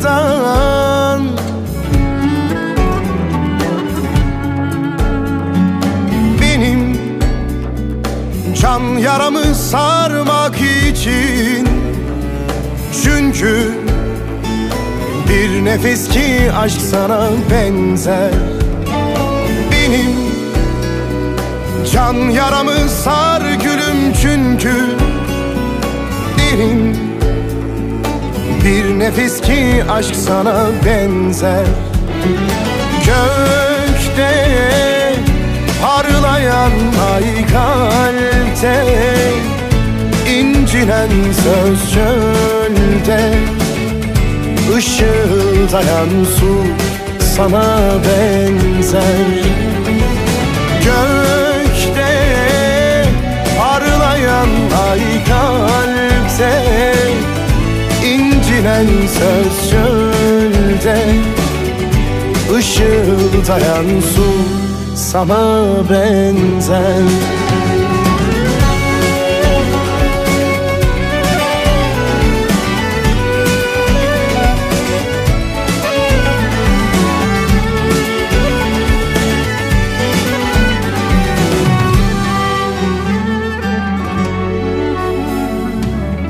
rüzgardan Benim can yaramı sarmak için. Çünkü bir nefes ki aşk sana benzer. Benim can yaramı sar gülüm çünkü bir nefes ki aşk sana benzer. Gökte parlayan ay kalpte incinen söz çölde. Işıldayan su sana benzer incinen söz çölde Işıldayan su sana benzer.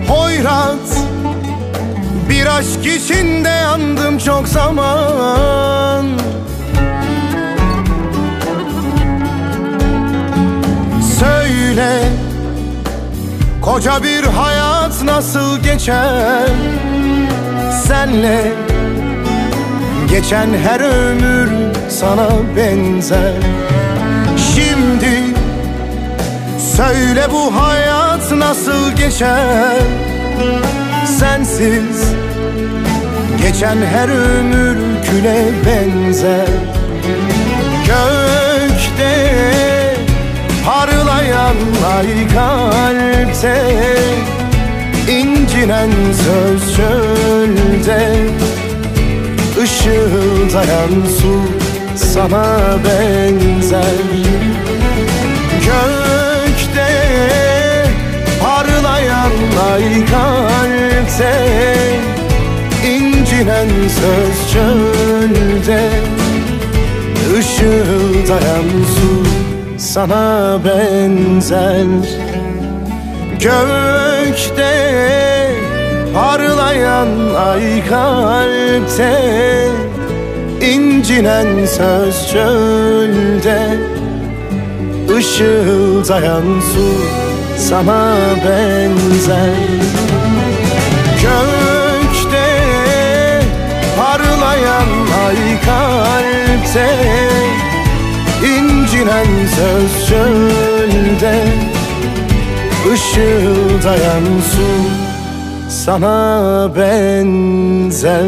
Hoyrat Bir aşk içinde yandım çok zaman. Söyle Koca bir hayat nasıl geçer? Senle Geçen her ömür sana benzer. Şimdi Söyle bu hayat nasıl geçer? Sensiz Geçen her ömür küle benzer. Gökte Parlayan ay kalpte incinen söz çölde. Işıldayan su sana benzer incinen söz çölde Işıldayan su sana benzer. Gökte parlayan ay kalpte incinen söz çölde Işıldayan su sana benzer kalpte incinen söz çölde Işıldayan su sana benzer